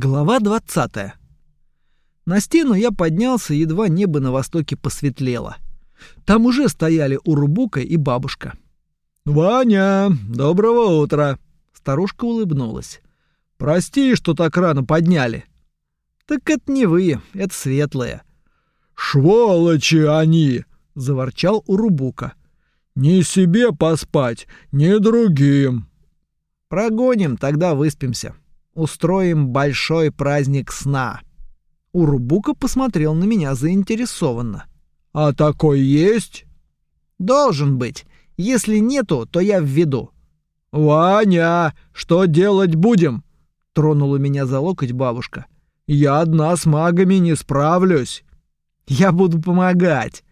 Глава 20. На стену я поднялся, едва небо на востоке посветлело. Там уже стояли Урубука и бабушка. «Ваня, доброго утра!» Старушка улыбнулась. «Прости, что так рано подняли». «Так это не вы, это светлые». «Шволочи они!» — заворчал Урубука. «Ни себе поспать, ни другим». «Прогоним, тогда выспимся», устроим большой праздник сна». Урубука посмотрел на меня заинтересованно. «А такой есть?» «Должен быть. Если нету, то я введу». «Ваня, что делать будем?» — тронула меня за локоть бабушка. «Я одна с магами не справлюсь». «Я буду помогать».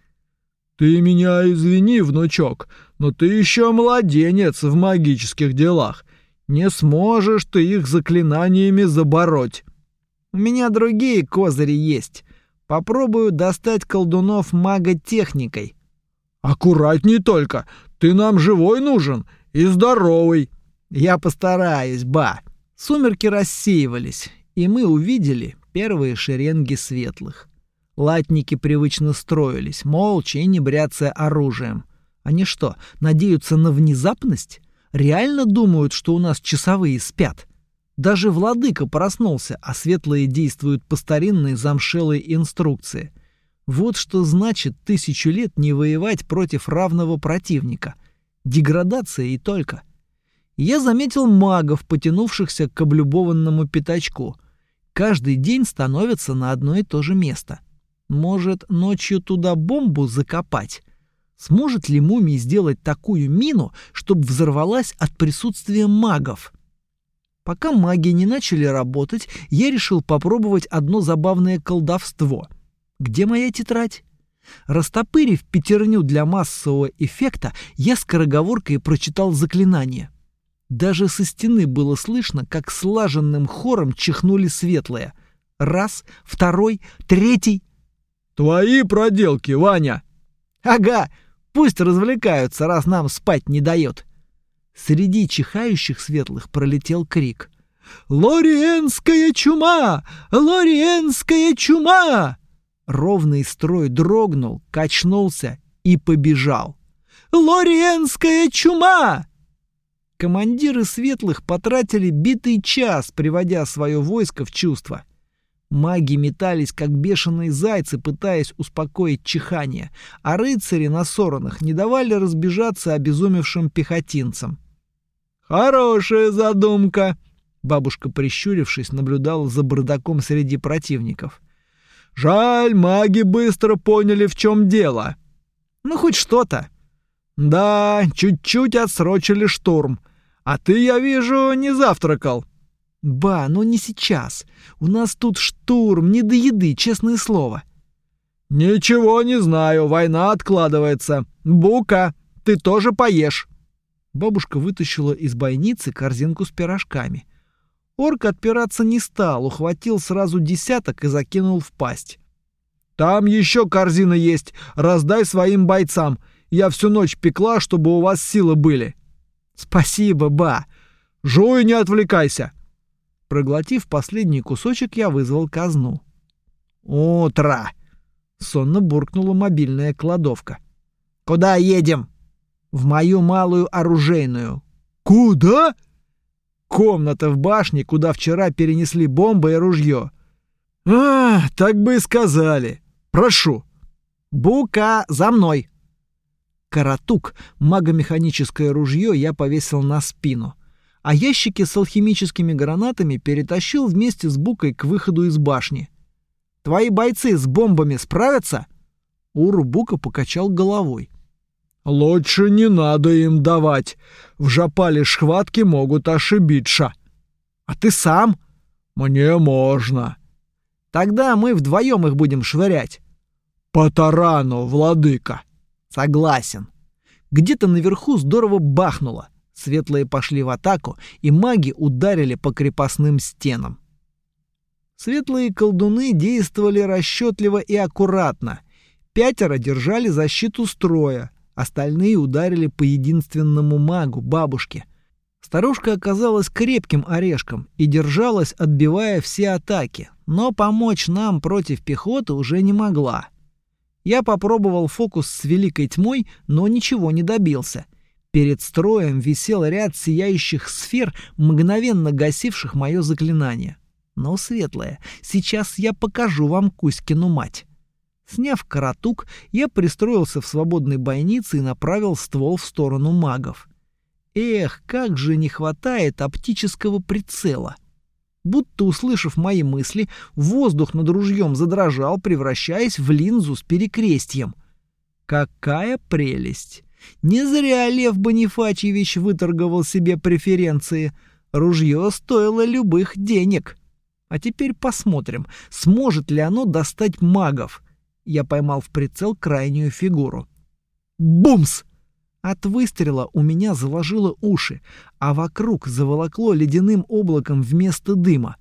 «Ты меня извини, внучок, но ты еще младенец в магических делах. Не сможешь ты их заклинаниями забороть. У меня другие козыри есть. Попробую достать колдунов мага-техникой. Аккуратней только. Ты нам живой нужен и здоровый. Я постараюсь, ба. Сумерки рассеивались, и мы увидели первые шеренги светлых. Латники привычно строились, молча и не бряцая оружием. Они что, надеются на внезапность? Реально думают, что у нас часовые спят. Даже владыка проснулся, а светлые действуют по старинной замшелой инструкции. Вот что значит тысячу лет не воевать против равного противника. Деградация и только. Я заметил магов, потянувшихся к облюбованному пятачку. Каждый день становятся на одно и то же место. Может, ночью туда бомбу закопать? Сможет ли мумия сделать такую мину, чтобы взорвалась от присутствия магов? Пока маги не начали работать, я решил попробовать одно забавное колдовство. Где моя тетрадь? Растопырив пятерню для массового эффекта, я скороговоркой прочитал заклинание. Даже со стены было слышно, как слаженным хором чихнули светлые. Раз, второй, третий. «Твои проделки, Ваня!» «Ага, Пусть развлекаются, раз нам спать не дает. Среди чихающих светлых пролетел крик. «Лориенская чума! Лориенская чума!» Ровный строй дрогнул, качнулся и побежал. «Лориенская чума!» Командиры светлых потратили битый час, приводя свое войско в чувство. Маги метались, как бешеные зайцы, пытаясь успокоить чихание, а рыцари на соронах не давали разбежаться обезумевшим пехотинцам. «Хорошая задумка!» Бабушка, прищурившись, наблюдала за бардаком среди противников. «Жаль, маги быстро поняли, в чем дело». «Ну, хоть что-то». «Да, чуть-чуть отсрочили штурм. А ты, я вижу, не завтракал». «Ба, но не сейчас. У нас тут штурм, не до еды, честное слово». «Ничего не знаю, война откладывается. Бука, ты тоже поешь». Бабушка вытащила из бойницы корзинку с пирожками. Орк отпираться не стал, ухватил сразу десяток и закинул в пасть. «Там еще корзина есть, раздай своим бойцам. Я всю ночь пекла, чтобы у вас силы были». «Спасибо, ба». «Жуй, не отвлекайся». Проглотив последний кусочек, я вызвал казну. «Утро!» — сонно буркнула мобильная кладовка. «Куда едем?» «В мою малую оружейную». «Куда?» «Комната в башне, куда вчера перенесли бомбы и ружье». «А, так бы и сказали. Прошу». «Бука, за мной!» Каратук, магомеханическое ружье, я повесил на спину — а ящики с алхимическими гранатами перетащил вместе с Букой к выходу из башни. «Твои бойцы с бомбами справятся?» Уру Бука покачал головой. «Лучше не надо им давать. В жопале шхватки могут ошибиться». «А ты сам?» «Мне можно». «Тогда мы вдвоем их будем швырять». «По тарану, владыка». «Согласен». Где-то наверху здорово бахнуло. Светлые пошли в атаку, и маги ударили по крепостным стенам. Светлые колдуны действовали расчетливо и аккуратно. Пятеро держали защиту строя, остальные ударили по единственному магу, бабушке. Старушка оказалась крепким орешком и держалась, отбивая все атаки, но помочь нам против пехоты уже не могла. Я попробовал фокус с великой тьмой, но ничего не добился. Перед строем висел ряд сияющих сфер, мгновенно гасивших мое заклинание. Но, светлая, сейчас я покажу вам Кузькину мать. Сняв каратук, я пристроился в свободной бойнице и направил ствол в сторону магов. Эх, как же не хватает оптического прицела. Будто услышав мои мысли, воздух над ружьем задрожал, превращаясь в линзу с перекрестьем. Какая прелесть! Не зря Лев Бонифачевич выторговал себе преференции. Ружье стоило любых денег. А теперь посмотрим, сможет ли оно достать магов. Я поймал в прицел крайнюю фигуру. Бумс! От выстрела у меня заложило уши, а вокруг заволокло ледяным облаком вместо дыма.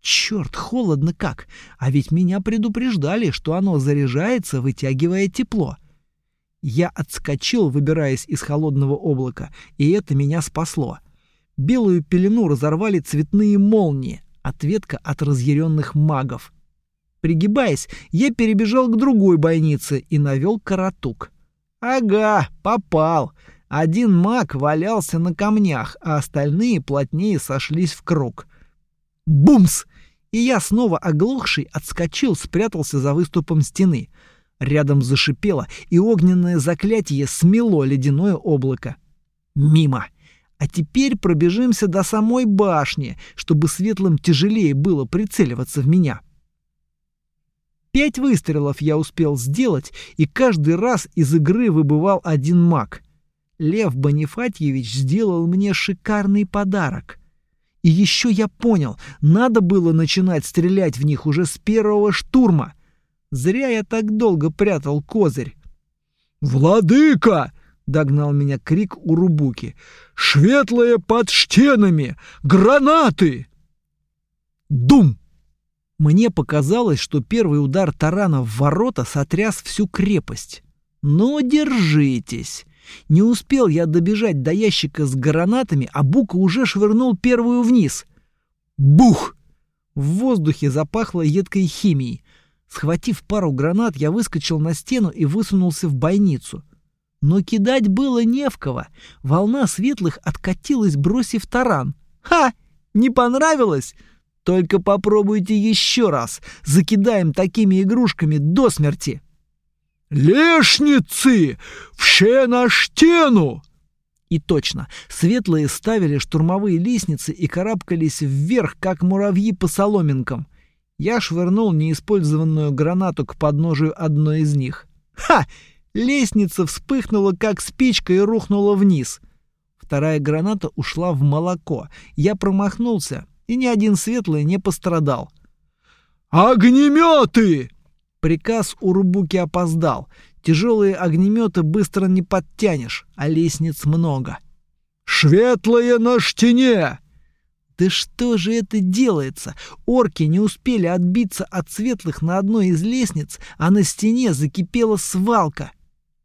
Черт, холодно как! А ведь меня предупреждали, что оно заряжается, вытягивая тепло. Я отскочил, выбираясь из холодного облака, и это меня спасло. Белую пелену разорвали цветные молнии, ответка от разъяренных магов. Пригибаясь, я перебежал к другой бойнице и навел каратук. Ага, попал. Один маг валялся на камнях, а остальные плотнее сошлись в круг. Бумс! И я снова оглохший отскочил, спрятался за выступом стены. Рядом зашипело, и огненное заклятие смело ледяное облако. Мимо. А теперь пробежимся до самой башни, чтобы светлым тяжелее было прицеливаться в меня. Пять выстрелов я успел сделать, и каждый раз из игры выбывал один маг. Лев Бонифатьевич сделал мне шикарный подарок. И еще я понял, надо было начинать стрелять в них уже с первого штурма. Зря я так долго прятал козырь. «Владыка!» — догнал меня крик у Рубуки. «Шветлые под штенами! Гранаты!» Дум! Мне показалось, что первый удар тарана в ворота сотряс всю крепость. Но держитесь. Не успел я добежать до ящика с гранатами, а Бука уже швырнул первую вниз. Бух! В воздухе запахло едкой химией. Схватив пару гранат, я выскочил на стену и высунулся в бойницу. Но кидать было не в кого. Волна светлых откатилась, бросив таран. «Ха! Не понравилось? Только попробуйте еще раз. Закидаем такими игрушками до смерти. Лешницы! Все на стену! И точно, светлые ставили штурмовые лестницы и карабкались вверх, как муравьи по соломинкам. Я швырнул неиспользованную гранату к подножию одной из них. Ха! Лестница вспыхнула, как спичка, и рухнула вниз. Вторая граната ушла в молоко. Я промахнулся, и ни один светлый не пострадал. «Огнеметы!» Приказ у Рубуки опоздал. Тяжелые огнеметы быстро не подтянешь, а лестниц много. «Светлые на штене!» Да что же это делается? Орки не успели отбиться от светлых на одной из лестниц, а на стене закипела свалка.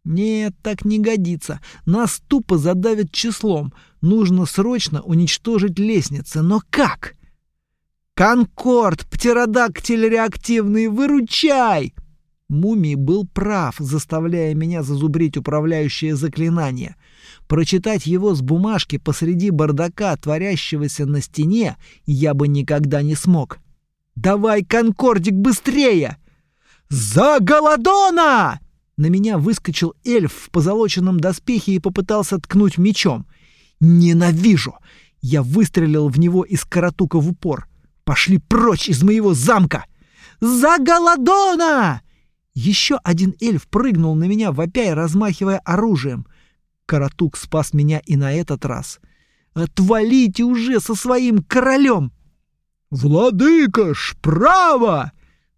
Нет, так не годится. Нас тупо задавят числом. Нужно срочно уничтожить лестницы. Но как? Конкорд, птеродактиль реактивный, выручай! Мумий был прав, заставляя меня зазубрить управляющее заклинание. Прочитать его с бумажки посреди бардака, творящегося на стене, я бы никогда не смог. «Давай, Конкордик, быстрее!» «За Голодона!» На меня выскочил эльф в позолоченном доспехе и попытался ткнуть мечом. «Ненавижу!» Я выстрелил в него из каратука в упор. «Пошли прочь из моего замка!» «За Голодона!» Еще один эльф прыгнул на меня, вопя и размахивая оружием. Каратук спас меня и на этот раз. «Отвалите уже со своим королем!» «Владыка, справа!»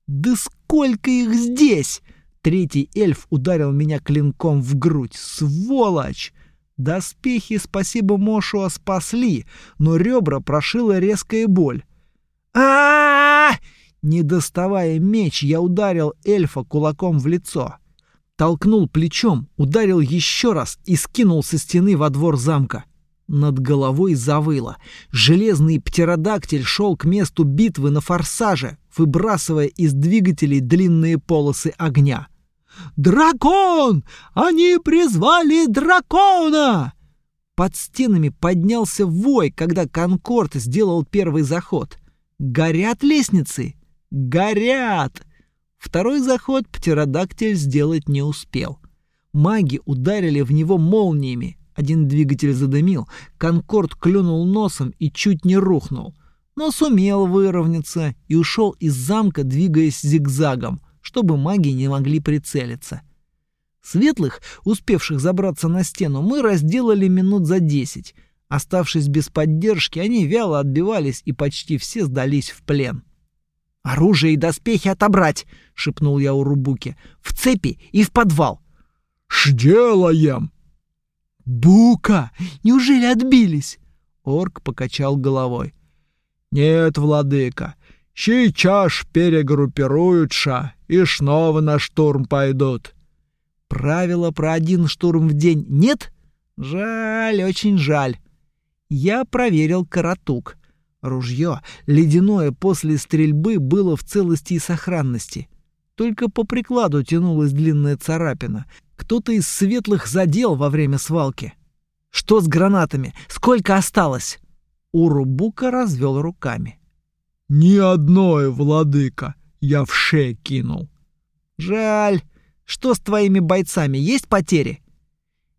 «Да сколько их здесь!» Третий эльф ударил меня клинком в грудь. Сволочь! Доспехи, спасибо Мошуа, спасли, но ребра прошила резкая боль. а Не доставая меч, я ударил эльфа кулаком в лицо. Толкнул плечом, ударил еще раз и скинул со стены во двор замка. Над головой завыло. Железный птеродактиль шел к месту битвы на форсаже, выбрасывая из двигателей длинные полосы огня. «Дракон! Они призвали дракона!» Под стенами поднялся вой, когда Конкорд сделал первый заход. «Горят лестницы? Горят!» Второй заход птеродактиль сделать не успел. Маги ударили в него молниями. Один двигатель задымил, Конкорд клюнул носом и чуть не рухнул. Но сумел выровняться и ушел из замка, двигаясь зигзагом, чтобы маги не могли прицелиться. Светлых, успевших забраться на стену, мы разделали минут за десять. Оставшись без поддержки, они вяло отбивались и почти все сдались в плен. «Оружие и доспехи отобрать!» — шепнул я Урубуке. «В цепи и в подвал!» «Жделаем!» «Бука! Неужели отбились?» Орк покачал головой. «Нет, владыка, сейчас перегруппируются и снова на штурм пойдут». «Правила про один штурм в день нет? Жаль, очень жаль». Я проверил каратук. Ружье, ледяное после стрельбы, было в целости и сохранности. Только по прикладу тянулась длинная царапина. Кто-то из светлых задел во время свалки. «Что с гранатами? Сколько осталось?» Урубука развел руками. «Ни одной, владыка, я в ше кинул». «Жаль. Что с твоими бойцами? Есть потери?»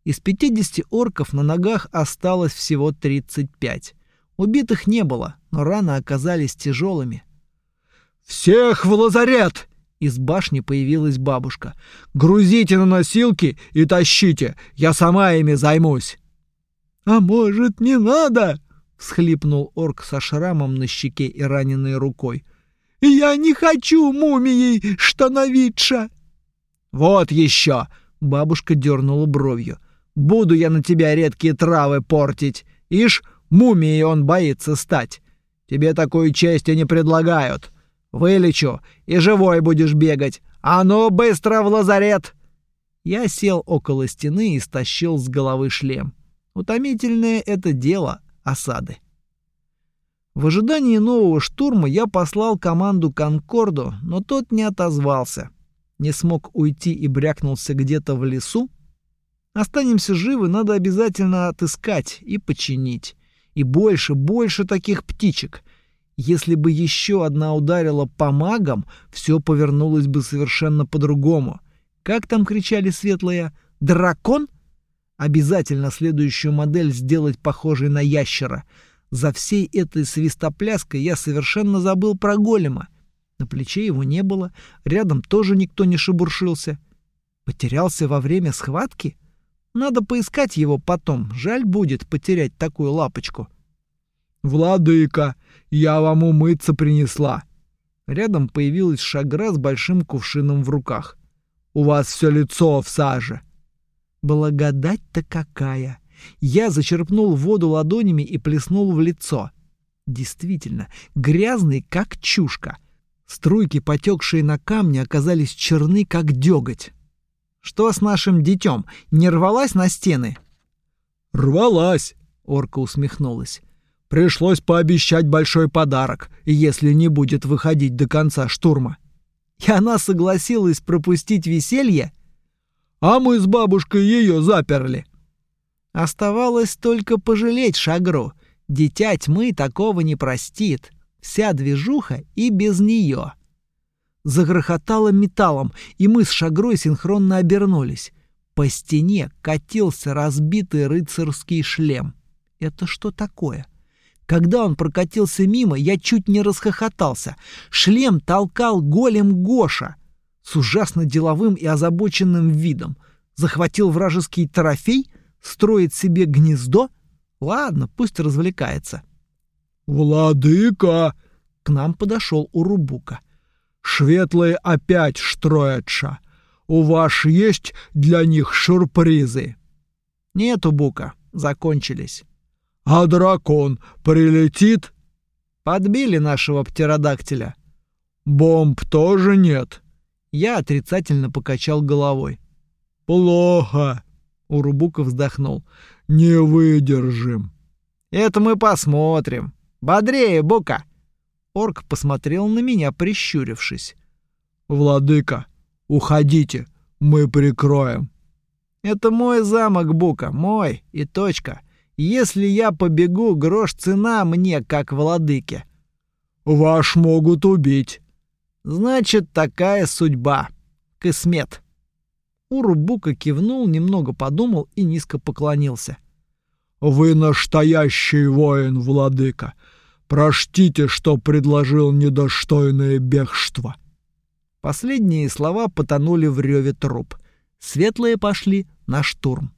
Из 50 орков на ногах осталось всего 35. Убитых не было, но раны оказались тяжелыми. «Всех в лазарет!» Из башни появилась бабушка. «Грузите на носилки и тащите, я сама ими займусь!» «А может, не надо?» — всхлипнул орк со шрамом на щеке и раненой рукой. «Я не хочу мумией становиться!» «Вот еще!» — бабушка дернула бровью. «Буду я на тебя редкие травы портить! Ишь, Мумией он боится стать. Тебе такую честь и не предлагают. Вылечу, и живой будешь бегать. А ну, быстро в лазарет!» Я сел около стены и стащил с головы шлем. Утомительное это дело осады. В ожидании нового штурма я послал команду Конкорду, но тот не отозвался. Не смог уйти и брякнулся где-то в лесу. Останемся живы, надо обязательно отыскать и починить. И больше, больше таких птичек. Если бы еще одна ударила по магам, все повернулось бы совершенно по-другому. Как там кричали светлые? «Дракон?» Обязательно следующую модель сделать похожей на ящера. За всей этой свистопляской я совершенно забыл про голема. На плече его не было, рядом тоже никто не шебуршился. Потерялся во время схватки? Надо поискать его потом. Жаль будет потерять такую лапочку. «Владыка, я вам умыться принесла». Рядом появилась шагра с большим кувшином в руках. «У вас все лицо в саже». Благодать-то какая! Я зачерпнул воду ладонями и плеснул в лицо. Действительно, грязный, как чушка. Струйки, потекшие на камне, оказались черны, как деготь. Что с нашим детем? Не рвалась на стены? Рвалась, орка усмехнулась. Пришлось пообещать большой подарок, если не будет выходить до конца штурма. И она согласилась пропустить веселье? А мы с бабушкой ее заперли. Оставалось только пожалеть Шагру. Дитя тьмы такого не простит. Вся движуха и без нее загрохотало металлом, и мы с Шагрой синхронно обернулись. По стене катился разбитый рыцарский шлем. Это что такое? Когда он прокатился мимо, я чуть не расхохотался. Шлем толкал голем Гоша с ужасно деловым и озабоченным видом. Захватил вражеский трофей? Строит себе гнездо? Ладно, пусть развлекается. «Владыка!» К нам подошел Урубука. Шветлые опять штроятся. У вас есть для них сюрпризы? Нету, Бука, закончились. А дракон прилетит? Подбили нашего птеродактиля. Бомб тоже нет. Я отрицательно покачал головой. Плохо. Урубука вздохнул. Не выдержим. Это мы посмотрим. Бодрее, Бука. Орк посмотрел на меня, прищурившись. Владыка, уходите, мы прикроем. Это мой замок, Бука, мой и точка. Если я побегу, грош цена мне, как владыке. Ваш могут убить. Значит, такая судьба. Кысмет. Урубука кивнул, немного подумал и низко поклонился. «Вы настоящий воин, владыка. Простите, что предложил недостойное бегство». Последние слова потонули в реве труп. Светлые пошли на штурм.